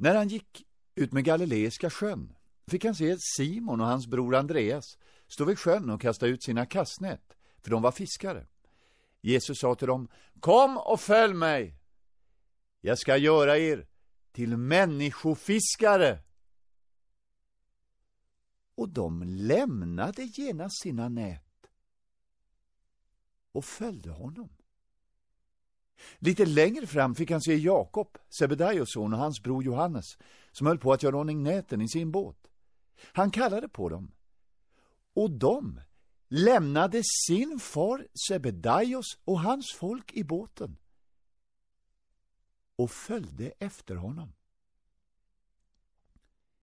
När han gick ut med Galileiska sjön fick han se Simon och hans bror Andreas stå vid sjön och kasta ut sina kastnät, för de var fiskare. Jesus sa till dem, kom och följ mig. Jag ska göra er till människofiskare. Och de lämnade genast sina nät och följde honom. Lite längre fram fick han se Jakob, Sebedaios son och hans bror Johannes, som höll på att göra ordning näten i sin båt. Han kallade på dem, och de lämnade sin far Sebedaios och hans folk i båten och följde efter honom.